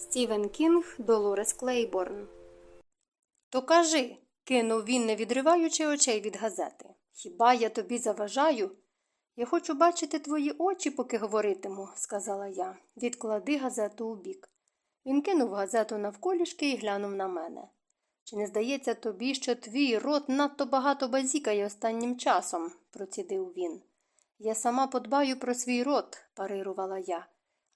Стівен Кінг Долорес Клейборн. То кажи, кинув він, не відриваючи очей від газети. Хіба я тобі заважаю? Я хочу бачити твої очі, поки говоритиму, сказала я. Відклади газету у бік. Він кинув газету навколішки і глянув на мене. Чи не здається тобі, що твій рот надто багато базікає останнім часом? процідив він. Я сама подбаю про свій рот, парирувала я.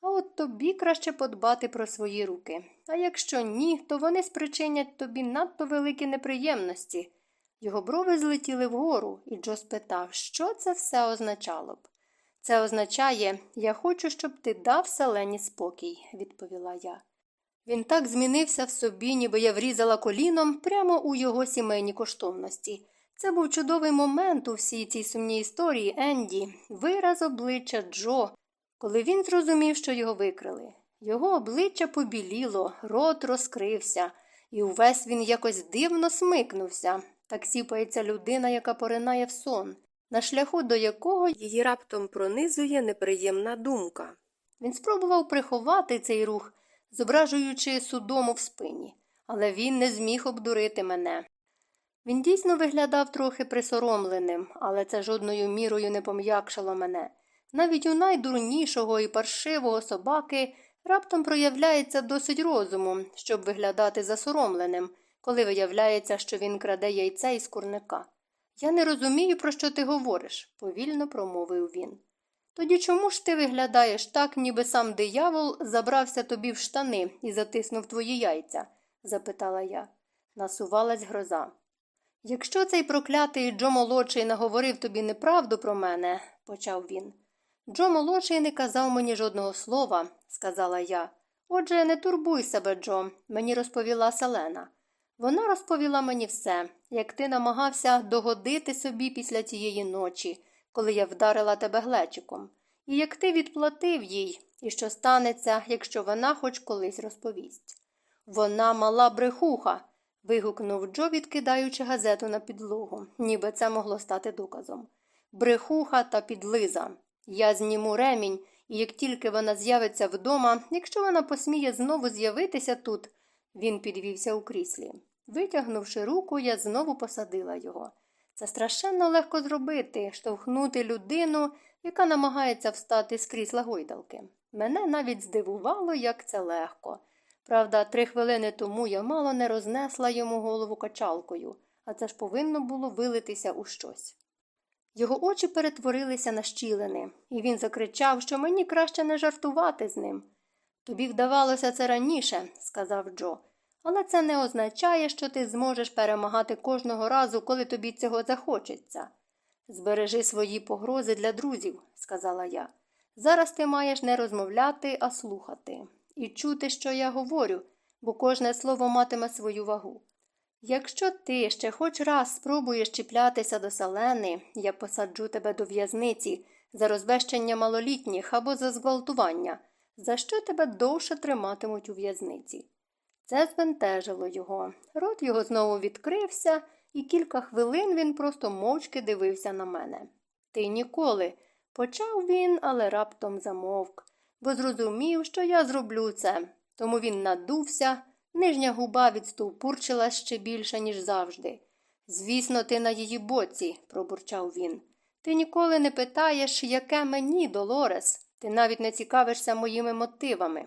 А от тобі краще подбати про свої руки. А якщо ні, то вони спричинять тобі надто великі неприємності. Його брови злетіли вгору, і Джо спитав, що це все означало б. Це означає, я хочу, щоб ти дав селені спокій, відповіла я. Він так змінився в собі, ніби я врізала коліном прямо у його сімейні коштовності. Це був чудовий момент у всій цій сумній історії Енді, вираз обличчя Джо, коли він зрозумів, що його викрили. Його обличчя побіліло, рот розкрився, і увесь він якось дивно смикнувся. Так сіпається людина, яка поринає в сон, на шляху до якого її раптом пронизує неприємна думка. Він спробував приховати цей рух, зображуючи судому в спині, але він не зміг обдурити мене. Він дійсно виглядав трохи присоромленим, але це жодною мірою не пом'якшало мене. Навіть у найдурнішого і паршивого собаки раптом проявляється досить розуму, щоб виглядати засоромленим, коли виявляється, що він краде яйце із курника. Я не розумію, про що ти говориш, повільно промовив він. Тоді чому ж ти виглядаєш так, ніби сам диявол забрався тобі в штани і затиснув твої яйця? запитала я. Насувалась гроза. Якщо цей проклятий Джо молодший наговорив тобі неправду про мене, почав він. Джо молодший не казав мені жодного слова, сказала я. Отже, не турбуй себе, Джо, мені розповіла Селена. Вона розповіла мені все, як ти намагався догодити собі після тієї ночі, коли я вдарила тебе глечиком, і як ти відплатив їй, і що станеться, якщо вона хоч колись розповість. Вона мала брехуха. вигукнув Джо, відкидаючи газету на підлогу, ніби це могло стати доказом. Брехуха та підлиза. Я зніму ремінь, і як тільки вона з'явиться вдома, якщо вона посміє знову з'явитися тут, він підвівся у кріслі. Витягнувши руку, я знову посадила його. Це страшенно легко зробити, штовхнути людину, яка намагається встати з крісла гойдалки. Мене навіть здивувало, як це легко. Правда, три хвилини тому я мало не рознесла йому голову качалкою, а це ж повинно було вилитися у щось. Його очі перетворилися на щілини, і він закричав, що мені краще не жартувати з ним. Тобі вдавалося це раніше, сказав Джо, але це не означає, що ти зможеш перемагати кожного разу, коли тобі цього захочеться. Збережи свої погрози для друзів, сказала я. Зараз ти маєш не розмовляти, а слухати, і чути, що я говорю, бо кожне слово матиме свою вагу. Якщо ти ще хоч раз спробуєш чіплятися до салени, я посаджу тебе до в'язниці за розбещення малолітніх або за зґвалтування, за що тебе довше триматимуть у в'язниці. Це збентежило його. Рот його знову відкрився, і кілька хвилин він просто мовчки дивився на мене. Ти ніколи. Почав він, але раптом замовк, бо зрозумів, що я зроблю це. Тому він надувся. Нижня губа відстовпурчила ще більше, ніж завжди. Звісно, ти на її боці, пробурчав він. Ти ніколи не питаєш, яке мені, Долорес, ти навіть не цікавишся моїми мотивами.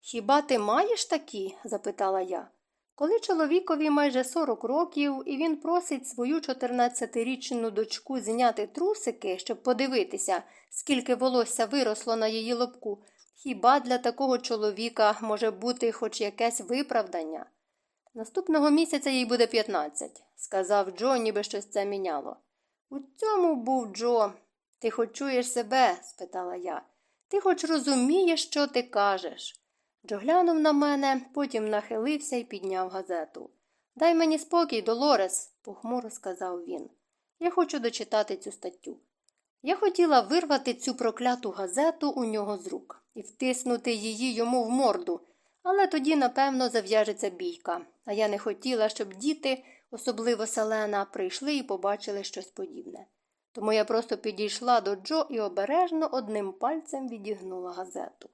Хіба ти маєш такі? запитала я. Коли чоловікові майже 40 років, і він просить свою 14-річну дочку зняти трусики, щоб подивитися, скільки волосся виросло на її лобку, Хіба для такого чоловіка може бути хоч якесь виправдання? Наступного місяця їй буде 15, сказав Джо, ніби щось це міняло. У цьому був Джо. Ти хоч чуєш себе? спитала я. Ти хоч розумієш, що ти кажеш? Джо глянув на мене, потім нахилився і підняв газету. Дай мені спокій, Долорес, похмуро сказав він. Я хочу дочитати цю статтю. Я хотіла вирвати цю прокляту газету у нього з рук і втиснути її йому в морду, але тоді, напевно, зав'яжеться бійка, а я не хотіла, щоб діти, особливо селена, прийшли і побачили щось подібне. Тому я просто підійшла до Джо і обережно одним пальцем відігнула газету.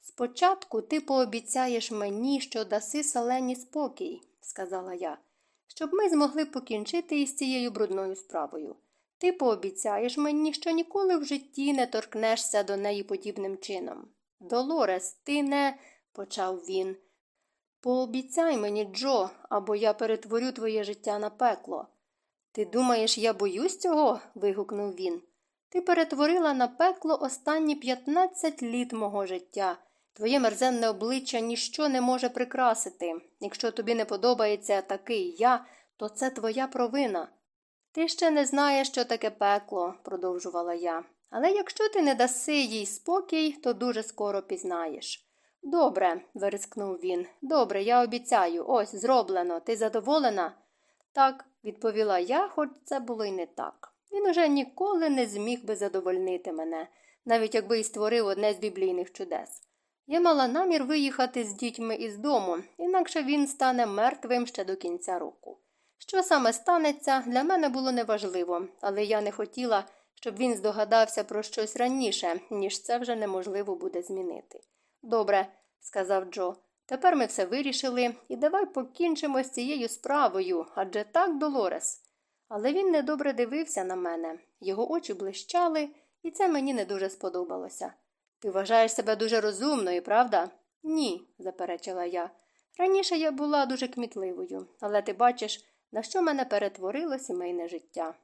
Спочатку ти пообіцяєш мені, що даси селені спокій, сказала я, щоб ми змогли покінчити із цією брудною справою. Ти пообіцяєш мені, що ніколи в житті не торкнешся до неї подібним чином. Долорес, ти не, почав він. Пообіцяй мені, Джо, або я перетворю твоє життя на пекло. Ти думаєш, я боюсь цього? вигукнув він. Ти перетворила на пекло останні 15 літ мого життя. Твоє мерзенне обличчя ніщо не може прикрасити. Якщо тобі не подобається такий я, то це твоя провина. Ти ще не знаєш, що таке пекло, продовжувала я. Але якщо ти не даси їй спокій, то дуже скоро пізнаєш. Добре, вирискнув він. Добре, я обіцяю. Ось зроблено. Ти задоволена? Так, відповіла я, хоч це було й не так. Він уже ніколи не зміг би задовольнити мене, навіть якби й створив одне з біблійних чудес. Я мала намір виїхати з дітьми із дому, інакше він стане мертвим ще до кінця року. Що саме станеться, для мене було неважливо, але я не хотіла, щоб він здогадався про щось раніше, ніж це вже неможливо буде змінити. Добре, сказав Джо, тепер ми все вирішили, і давай покінчимо з цією справою, адже так, Долорес. Але він недобре дивився на мене, його очі блищали, і це мені не дуже сподобалося. Ти вважаєш себе дуже розумною, правда? Ні, заперечила я. Раніше я була дуже кмітливою, але ти бачиш, на що мене перетворило сімейне життя.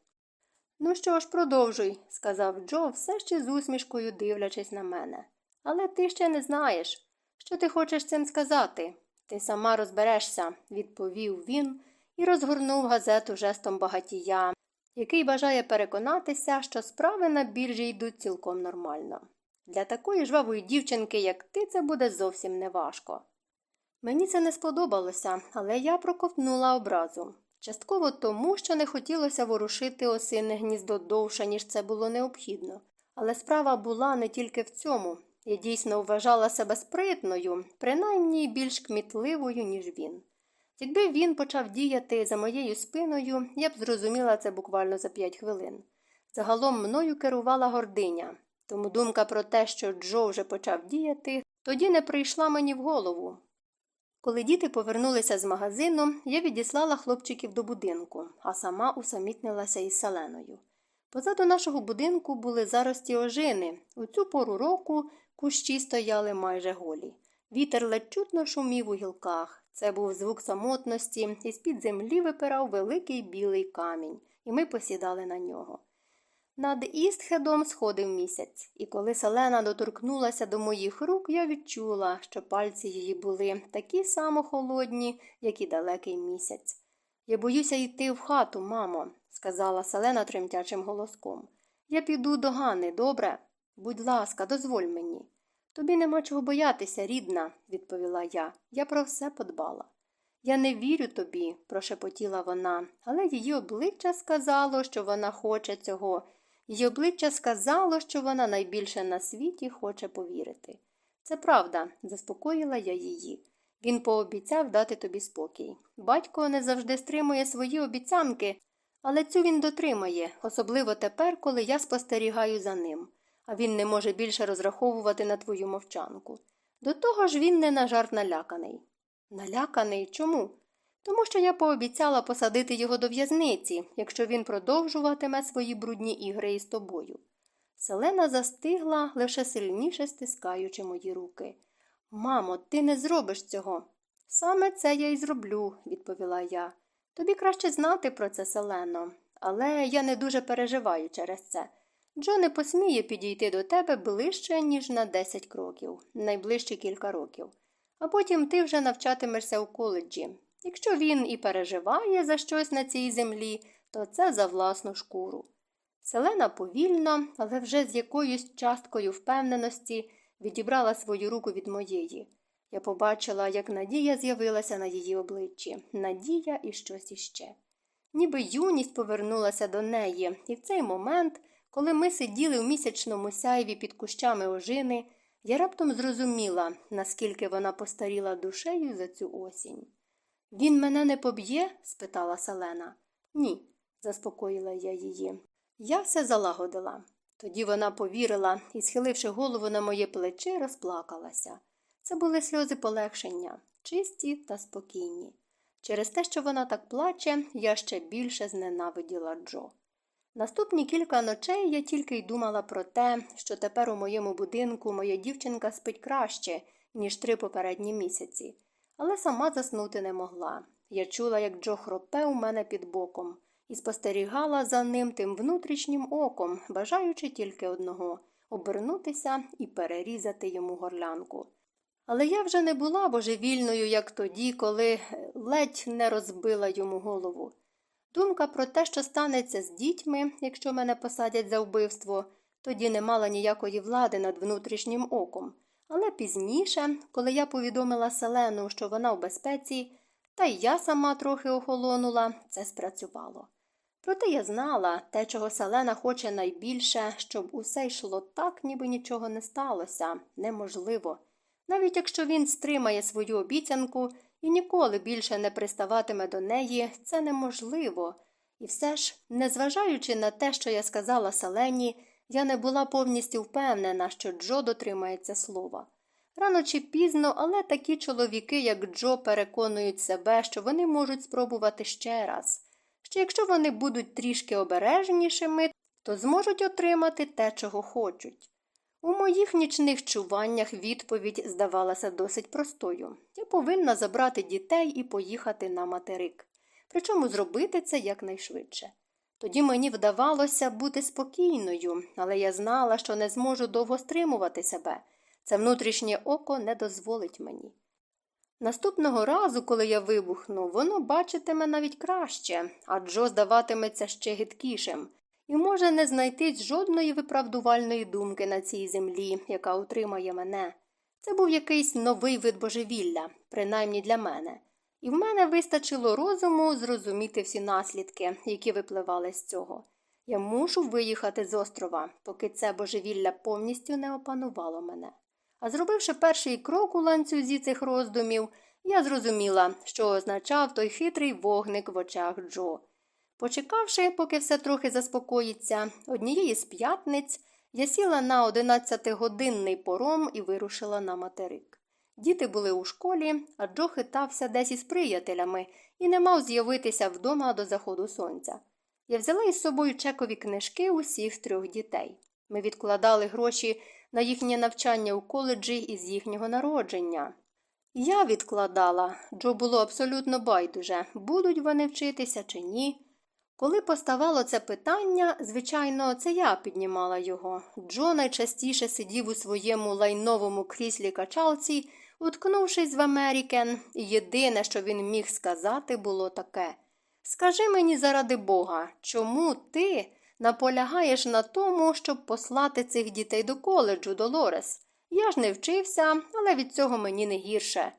Ну що ж, продовжуй, сказав Джо, все ще з усмішкою дивлячись на мене. Але ти ще не знаєш. Що ти хочеш цим сказати? Ти сама розберешся, відповів він і розгорнув газету жестом багатія, який бажає переконатися, що справи на біржі йдуть цілком нормально. Для такої жвавої дівчинки, як ти, це буде зовсім неважко. Мені це не сподобалося, але я проковтнула образу. Частково тому, що не хотілося ворушити осине гніздо довше, ніж це було необхідно. Але справа була не тільки в цьому. Я дійсно вважала себе спритною, принаймні більш кмітливою, ніж він. Якби він почав діяти за моєю спиною, я б зрозуміла це буквально за п'ять хвилин. Загалом мною керувала гординя, тому думка про те, що Джо вже почав діяти, тоді не прийшла мені в голову. Коли діти повернулися з магазину, я відіслала хлопчиків до будинку, а сама усамітнилася із селеною. Позаду нашого будинку були зарості ожини. У цю пору року кущі стояли майже голі. Вітер ледь чутно шумів у гілках. Це був звук самотності, і з-під землі випирав великий білий камінь, і ми посідали на нього. Над Істхедом сходив місяць, і коли селена доторкнулася до моїх рук, я відчула, що пальці її були такі само холодні, як і далекий місяць. Я боюся йти в хату, мамо, сказала селена тремтячим голоском. Я піду до Гани, добре? Будь ласка, дозволь мені. Тобі нема чого боятися, рідна, відповіла я. Я про все подбала. Я не вірю тобі, прошепотіла вона, але її обличчя сказало, що вона хоче цього. Її обличчя сказало, що вона найбільше на світі хоче повірити. Це правда, заспокоїла я її. Він пообіцяв дати тобі спокій. Батько не завжди стримує свої обіцянки, але цю він дотримає, особливо тепер, коли я спостерігаю за ним, а він не може більше розраховувати на твою мовчанку. До того ж він не на жарт наляканий. Наляканий чому? Тому що я пообіцяла посадити його до в'язниці, якщо він продовжуватиме свої брудні ігри із тобою. Селена застигла, лише сильніше стискаючи мої руки. Мамо, ти не зробиш цього. Саме це я й зроблю, відповіла я. Тобі краще знати про це, Селено, але я не дуже переживаю через це. Джо не посміє підійти до тебе ближче, ніж на 10 кроків, найближчі кілька років. А потім ти вже навчатимешся у коледжі. Якщо він і переживає за щось на цій землі, то це за власну шкуру. Селена повільно, але вже з якоюсь часткою впевненості відібрала свою руку від моєї. Я побачила, як надія з'явилася на її обличчі, надія і щось іще. Ніби юність повернулася до неї, і в цей момент, коли ми сиділи в місячному сяйві під кущами ожини, я раптом зрозуміла, наскільки вона постаріла душею за цю осінь. Він мене не поб'є? спитала Селена. Ні, заспокоїла я її. Я все залагодила. Тоді вона повірила і, схиливши голову на моє плече, розплакалася. Це були сльози полегшення, чисті та спокійні. Через те, що вона так плаче, я ще більше зненавиділа Джо. Наступні кілька ночей я тільки й думала про те, що тепер у моєму будинку моя дівчинка спить краще, ніж три попередні місяці, але сама заснути не могла. Я чула, як Джо хропе у мене під боком, і спостерігала за ним тим внутрішнім оком, бажаючи тільки одного обернутися і перерізати йому горлянку. Але я вже не була божевільною, як тоді, коли ледь не розбила йому голову. Думка про те, що станеться з дітьми, якщо мене посадять за вбивство, тоді не мала ніякої влади над внутрішнім оком. Але пізніше, коли я повідомила Селену, що вона в безпеці, та й я сама трохи охолонула, це спрацювало. Проте я знала те, чого Селена хоче найбільше, щоб усе йшло так, ніби нічого не сталося, неможливо. Навіть якщо він стримає свою обіцянку і ніколи більше не приставатиме до неї, це неможливо. І все ж, незважаючи на те, що я сказала Селені, я не була повністю впевнена, що Джо дотримається слова. Рано чи пізно, але такі чоловіки, як Джо, переконують себе, що вони можуть спробувати ще раз, що якщо вони будуть трішки обережнішими, то зможуть отримати те, чого хочуть. У моїх нічних чуваннях відповідь здавалася досить простою я повинна забрати дітей і поїхати на материк, причому зробити це якнайшвидше. Тоді мені вдавалося бути спокійною, але я знала, що не зможу довго стримувати себе. Це внутрішнє око не дозволить мені. Наступного разу, коли я вибухну, воно бачитиме навіть краще, а Джо здаватиметься ще гидкішим, і може не знайтись жодної виправдувальної думки на цій землі, яка утримає мене. Це був якийсь новий вид божевілля, принаймні для мене, і в мене вистачило розуму зрозуміти всі наслідки, які випливали з цього. Я мушу виїхати з острова, поки це божевілля повністю не опанувало мене. А зробивши перший крок у ланцюзі цих роздумів, я зрозуміла, що означав той хитрий вогник в очах Джо. Почекавши, поки все трохи заспокоїться, однієї з п'ятниць я сіла на одинадцятигодинний пором і вирушила на материк. Діти були у школі, а Джо хитався десь із приятелями і не мав з'явитися вдома до заходу сонця. Я взяла із собою чекові книжки усіх трьох дітей. Ми відкладали гроші на їхнє навчання у коледжі із їхнього народження. Я відкладала, Джо було абсолютно байдуже, будуть вони вчитися чи ні. Коли поставало це питання, звичайно, це я піднімала його. Джо найчастіше сидів у своєму лайновому кріслі качалці, уткнувшись в Америкен, єдине, що він міг сказати, було таке Скажи мені заради Бога, чому ти наполягаєш на тому, щоб послати цих дітей до коледжу, Долорес? Я ж не вчився, але від цього мені не гірше.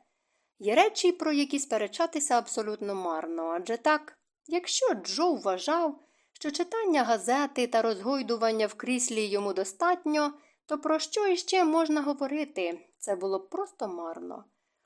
Є речі, про які сперечатися абсолютно марно, адже так. Якщо Джо вважав, що читання газети та розгойдування в кріслі йому достатньо, то про що іще можна говорити? Це було просто марно.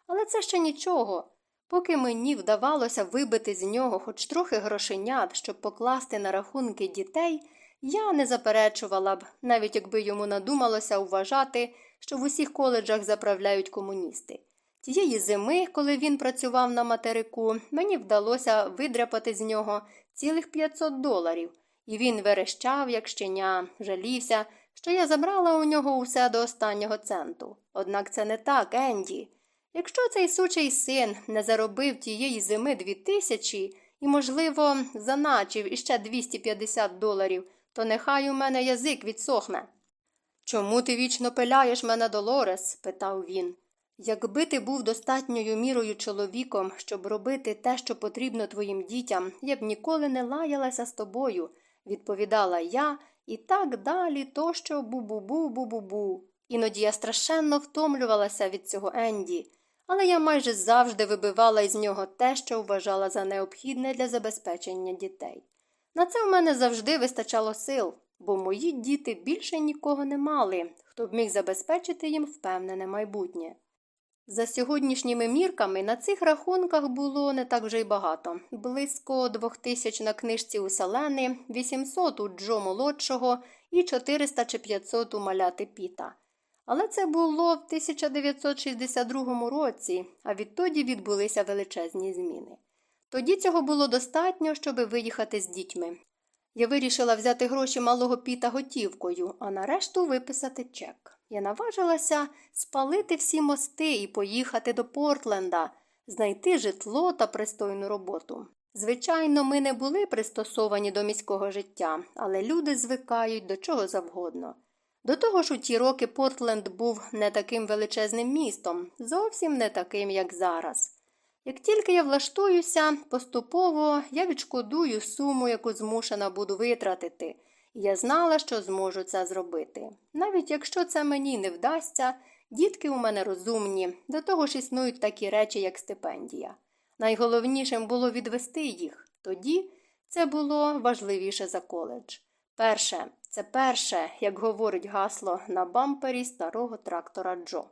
Але це ще нічого. Поки мені вдавалося вибити з нього хоч трохи грошенят, щоб покласти на рахунки дітей, я не заперечувала б, навіть якби йому надумалося вважати, що в усіх коледжах заправляють комуністи. Тієї зими, коли він працював на материку, мені вдалося видряпати з нього цілих 500 доларів, і він верещав, як щеня, жалівся, що я забрала у нього усе до останнього центу. Однак це не так, Енді. Якщо цей сучий син не заробив тієї зими дві тисячі і, можливо, заначив іще 250 доларів, то нехай у мене язик відсохне. Чому ти вічно пиляєш мене, Долорес? питав він. Якби ти був достатньою мірою чоловіком, щоб робити те, що потрібно твоїм дітям, я б ніколи не лаялася з тобою, відповідала я, і так далі, тощо бу-бу-бу, бу-бу-бу. Іноді я страшенно втомлювалася від цього Енді, але я майже завжди вибивала із нього те, що вважала за необхідне для забезпечення дітей. На це в мене завжди вистачало сил, бо мої діти більше нікого не мали, хто б міг забезпечити їм впевнене майбутнє. За сьогоднішніми мірками на цих рахунках було не так вже й багато близько двох тисяч на книжці у Селени, 800 у Джо молодшого і 400 чи 500 у маляти Піта. Але це було в 1962 році, а відтоді відбулися величезні зміни. Тоді цього було достатньо, щоб виїхати з дітьми. Я вирішила взяти гроші малого піта готівкою, а нарешту виписати чек. Я наважилася спалити всі мости і поїхати до Портленда, знайти житло та пристойну роботу. Звичайно, ми не були пристосовані до міського життя, але люди звикають до чого завгодно. До того ж у ті роки Портленд був не таким величезним містом, зовсім не таким, як зараз. Як тільки я влаштуюся, поступово я відшкодую суму, яку змушена буду витратити, я знала, що зможу це зробити. Навіть якщо це мені не вдасться, дітки у мене розумні, до того ж існують такі речі, як стипендія. Найголовнішим було відвести їх. Тоді це було важливіше за коледж. Перше, це перше, як говорить гасло на бампері старого трактора Джо.